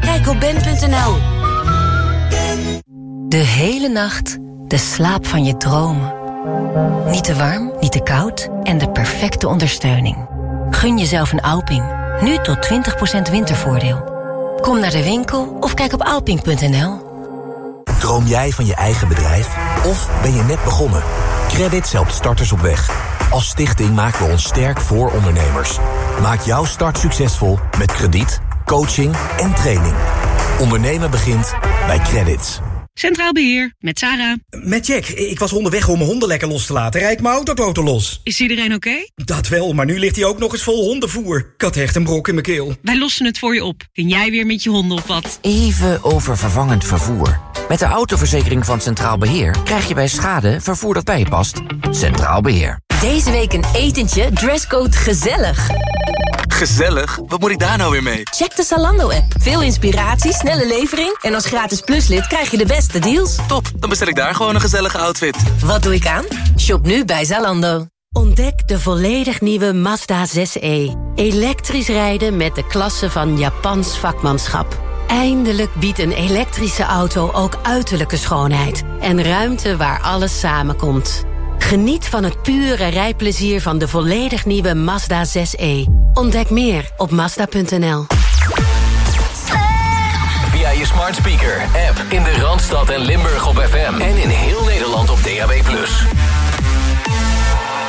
Kijk op ben.nl. De hele nacht de slaap van je dromen. Niet te warm, niet te koud en de perfecte ondersteuning. Gun jezelf een Alping. Nu tot 20% wintervoordeel. Kom naar de winkel of kijk op alping.nl. Droom jij van je eigen bedrijf? Of ben je net begonnen? Credits helpt starters op weg. Als stichting maken we ons sterk voor ondernemers. Maak jouw start succesvol met krediet, coaching en training. Ondernemen begint bij Credits. Centraal Beheer, met Sarah. Met Jack. Ik was onderweg om mijn honden lekker los te laten. Rijd mijn autoboten los. Is iedereen oké? Dat wel, maar nu ligt hij ook nog eens vol hondenvoer. Ik had echt een brok in mijn keel. Wij lossen het voor je op. Kun jij weer met je honden op wat? Even over vervangend vervoer. Met de autoverzekering van Centraal Beheer krijg je bij schade vervoer dat bij je past. Centraal Beheer. Deze week een etentje, dresscode gezellig. Gezellig? Wat moet ik daar nou weer mee? Check de Zalando-app. Veel inspiratie, snelle levering... en als gratis pluslid krijg je de beste deals. Top, dan bestel ik daar gewoon een gezellige outfit. Wat doe ik aan? Shop nu bij Zalando. Ontdek de volledig nieuwe Mazda 6e. Elektrisch rijden met de klasse van Japans vakmanschap. Eindelijk biedt een elektrische auto ook uiterlijke schoonheid... en ruimte waar alles samenkomt. Geniet van het pure rijplezier van de volledig nieuwe Mazda 6e. Ontdek meer op Mazda.nl. Smart speaker, app in de Randstad en Limburg op FM. En in heel Nederland op DAB+.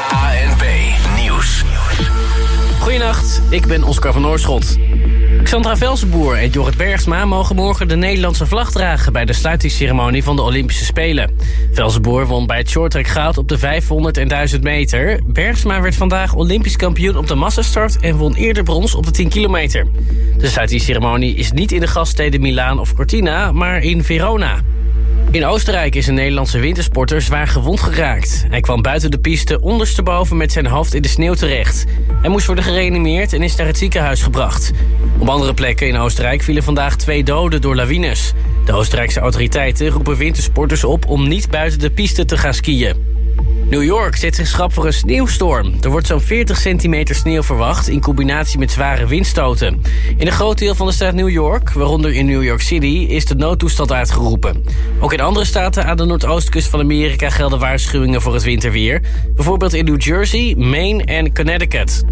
ANP Nieuws. Goedenacht, ik ben Oscar van Oorschot. Xandra Velsenboer en Jorrit Bergsma mogen morgen de Nederlandse vlag dragen... bij de sluitingsceremonie van de Olympische Spelen. Velsenboer won bij het shorttrack goud op de 500 en 1000 meter. Bergsma werd vandaag Olympisch kampioen op de massastart... en won eerder brons op de 10 kilometer. De sluitingsceremonie is niet in de gaststeden Milaan of Cortina, maar in Verona. In Oostenrijk is een Nederlandse wintersporter zwaar gewond geraakt. Hij kwam buiten de piste ondersteboven met zijn hoofd in de sneeuw terecht. Hij moest worden gereanimeerd en is naar het ziekenhuis gebracht. Op andere plekken in Oostenrijk vielen vandaag twee doden door lawines. De Oostenrijkse autoriteiten roepen wintersporters op om niet buiten de piste te gaan skiën. New York zet zich schrap voor een sneeuwstorm. Er wordt zo'n 40 centimeter sneeuw verwacht in combinatie met zware windstoten. In een groot deel van de staat New York, waaronder in New York City, is de noodtoestand uitgeroepen. Ook in andere staten aan de noordoostkust van Amerika gelden waarschuwingen voor het winterweer. Bijvoorbeeld in New Jersey, Maine en Connecticut.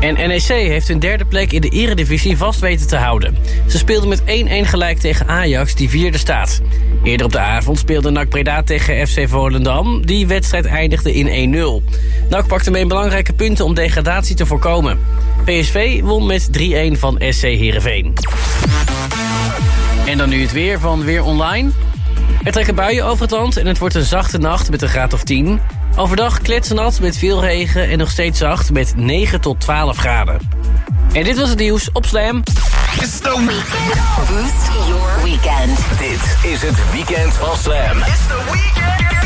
En NEC heeft hun derde plek in de eredivisie vast weten te houden. Ze speelden met 1-1 gelijk tegen Ajax, die vierde staat. Eerder op de avond speelde NAC Breda tegen FC Volendam. Die wedstrijd eindigde in 1-0. NAC pakte mee belangrijke punten om degradatie te voorkomen. PSV won met 3-1 van SC Heerenveen. En dan nu het weer van Weer Online. Er trekken buien over het land en het wordt een zachte nacht met een graad of 10. Overdag kletsnat met veel regen en nog steeds zacht met 9 tot 12 graden. En dit was het nieuws op Slam. It's the weekend. Boost your weekend. Dit is het weekend van Slam. It's the weekend.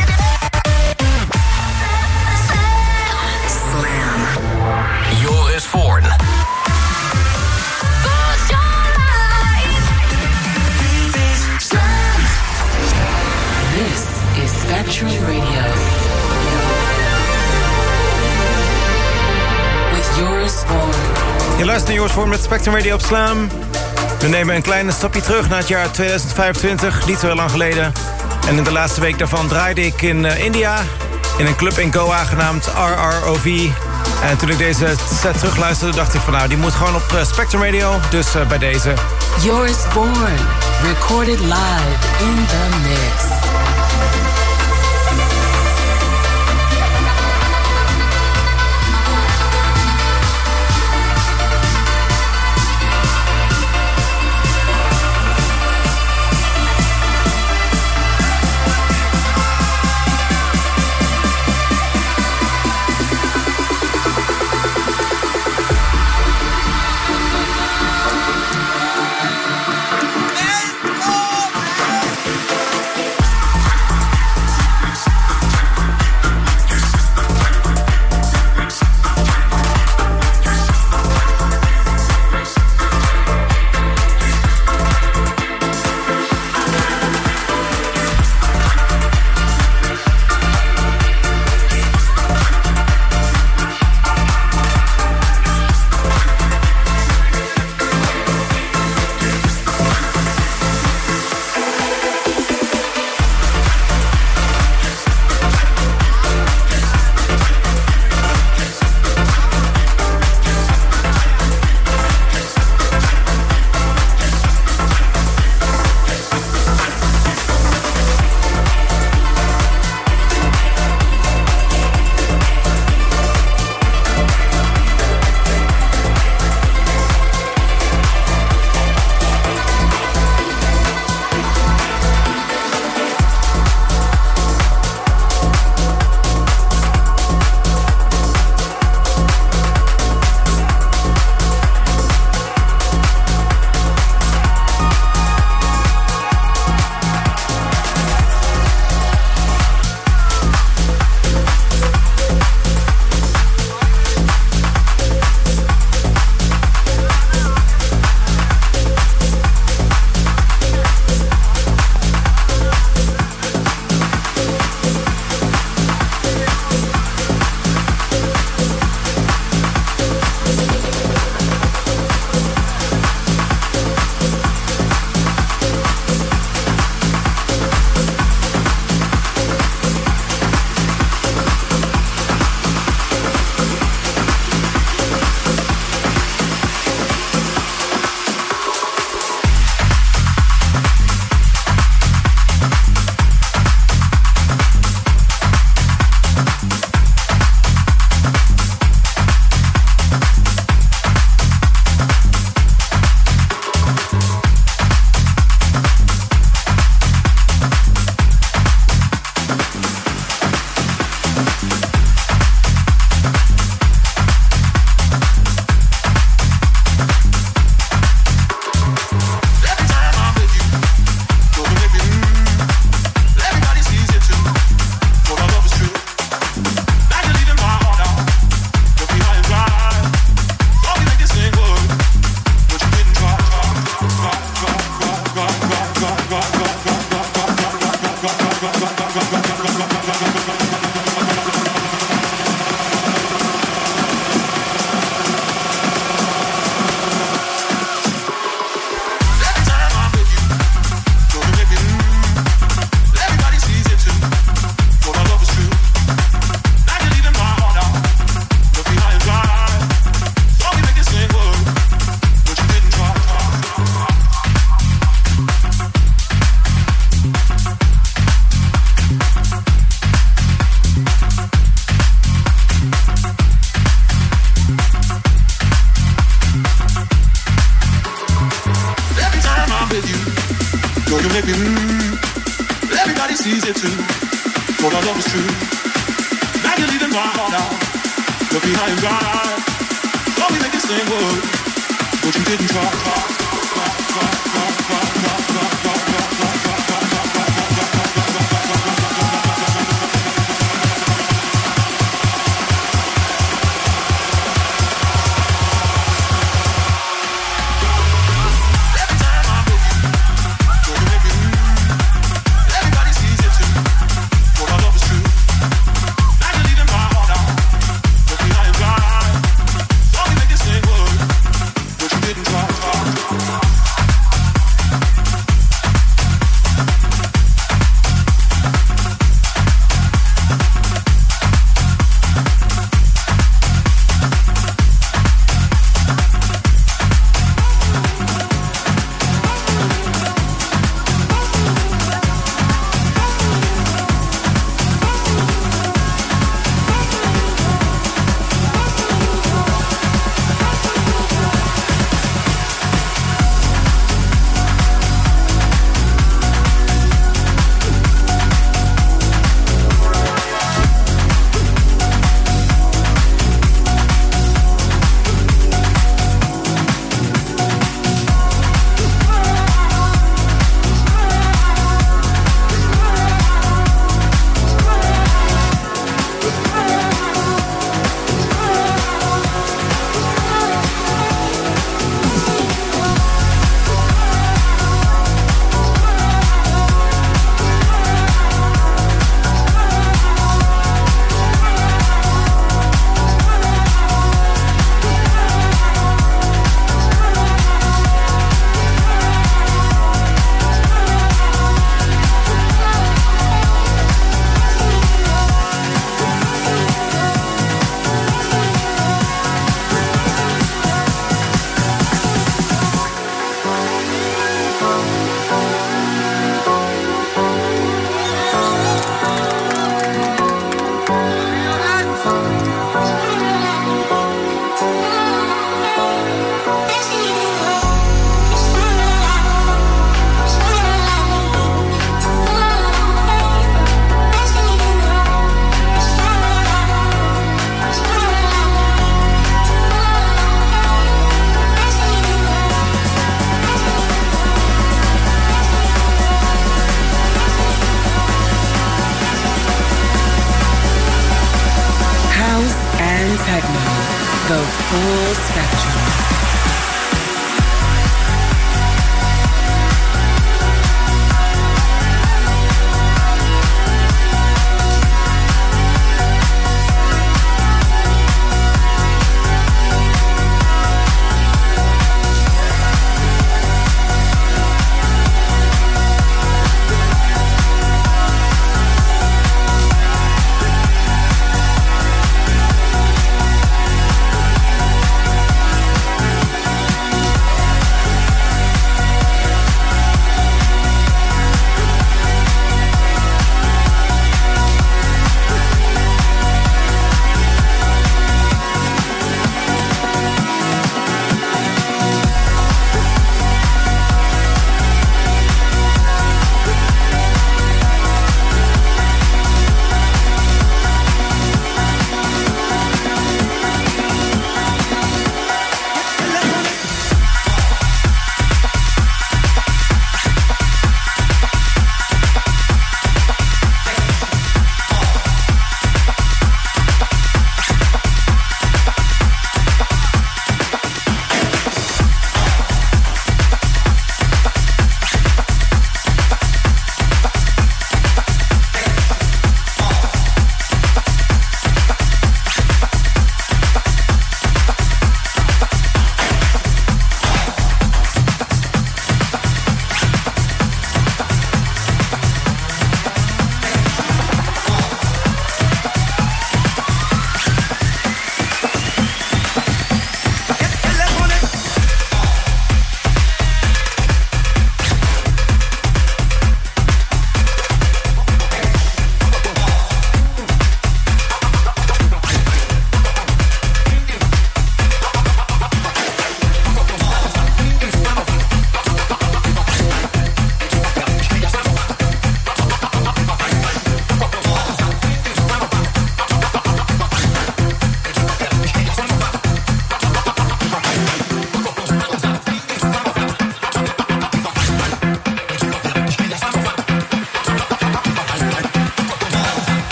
Je luistert naar Joris met Spectrum Radio op Slam. We nemen een kleine stapje terug naar het jaar 2025, niet zo heel lang geleden. En in de laatste week daarvan draaide ik in eh, India... in een club in Goa genaamd RROV. En toen ik deze set terugluisterde, dacht ik van... nou, die moet gewoon op eh, Spectrum Radio, dus eh, bij deze. Yours Born, recorded live in the mix.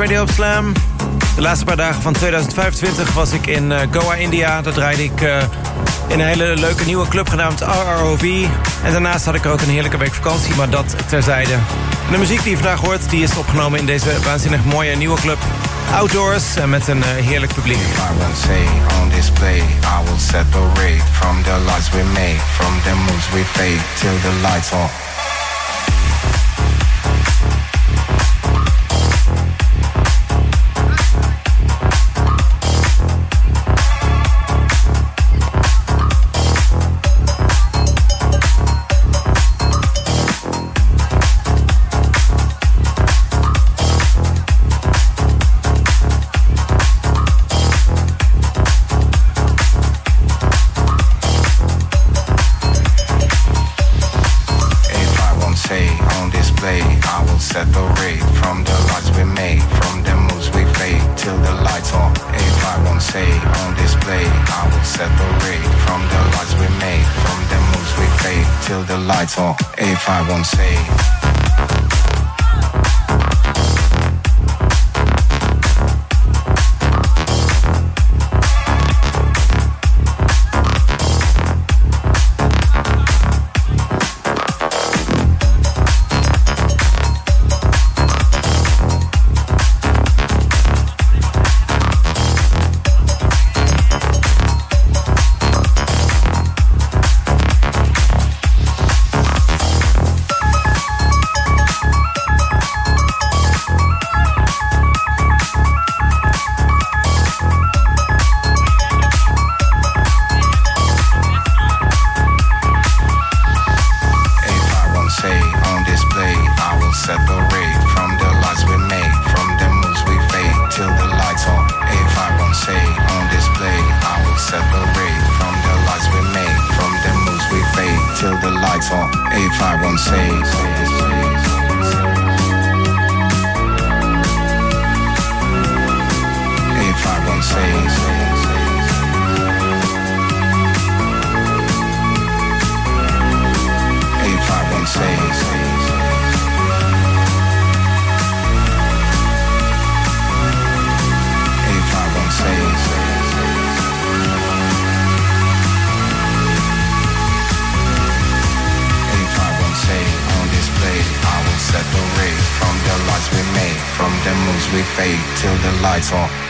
Radio Slam. De laatste paar dagen van 2025 was ik in eh, Goa, India. Daar draaide ik eh, in een hele leuke nieuwe club genaamd RROV. En daarnaast had ik ook een heerlijke week vakantie, maar dat terzijde. De muziek die je vandaag hoort, die is opgenomen in deze waanzinnig mooie nieuwe club. Outdoors en met een eh, heerlijk publiek. I will say on display, I will separate from the lights we make, from the moves we fade till the lights call 8516. Eight five one six. as we fade till the lights off.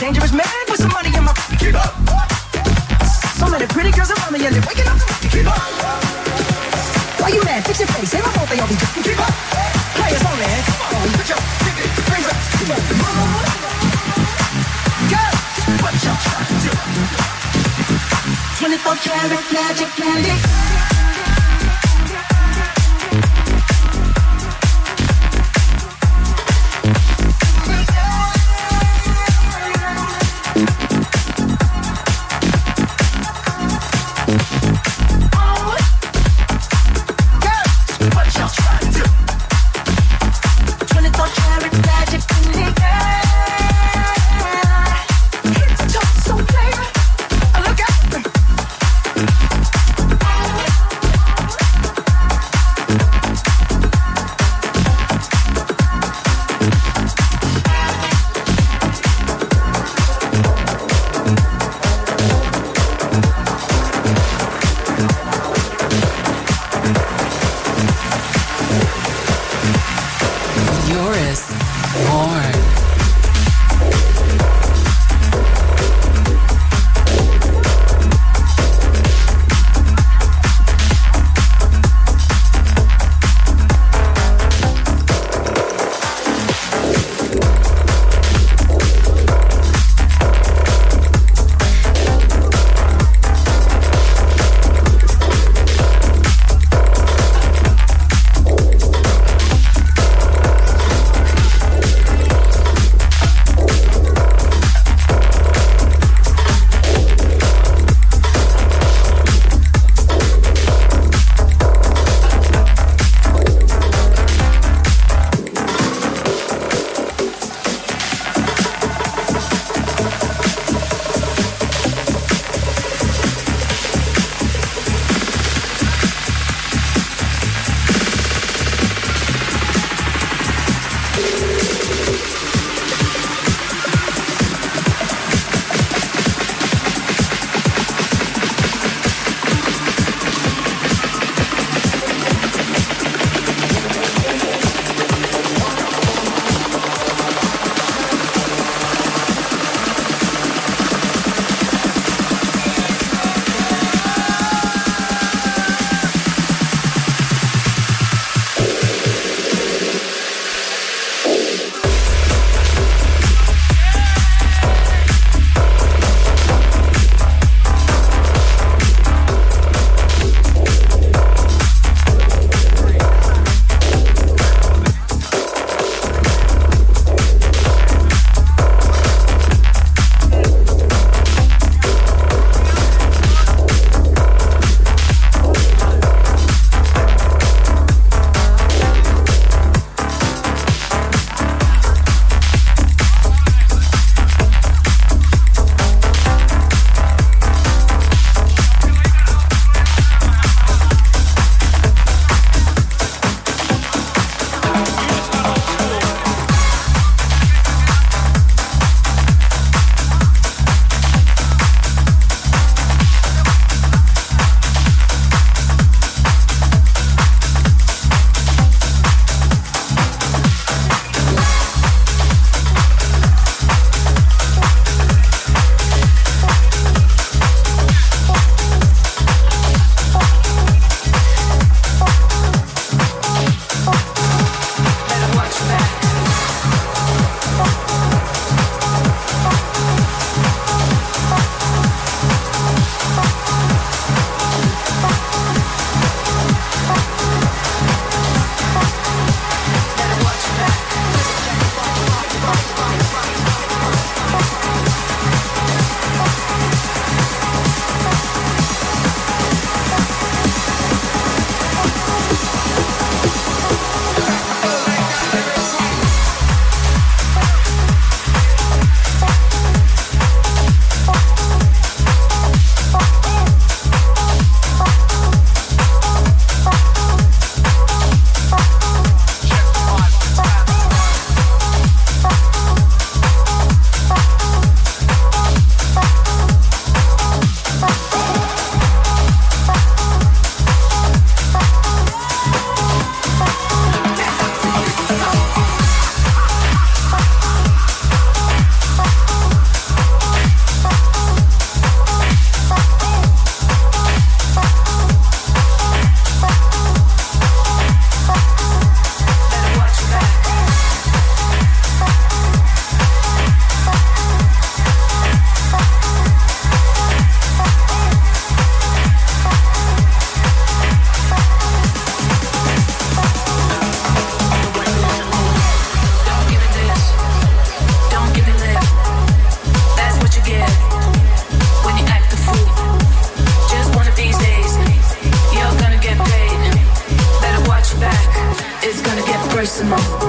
dangerous man with some money in my keep up. So many pretty girls around me and they're waking up. Keep up. Why you mad? Fix your face. Ain't my fault they all be keep up. Players only. Come on, put your fingers up. Keep up. Girl, what you trying to do? 24 karat magic, magic. maximum.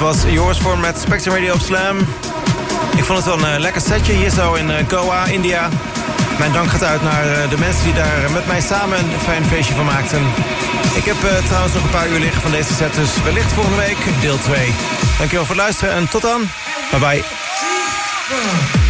Was Joris voor met Spectrum Radio op Slam. Ik vond het wel een eh, lekker setje hier zo in eh, Goa, India. Mijn dank gaat uit naar eh, de mensen die daar met mij samen een fijn feestje van maakten. Ik heb trouwens nog een paar uur liggen van deze set, dus wellicht volgende week deel 2. Dankjewel voor het luisteren en tot dan. Bye bye.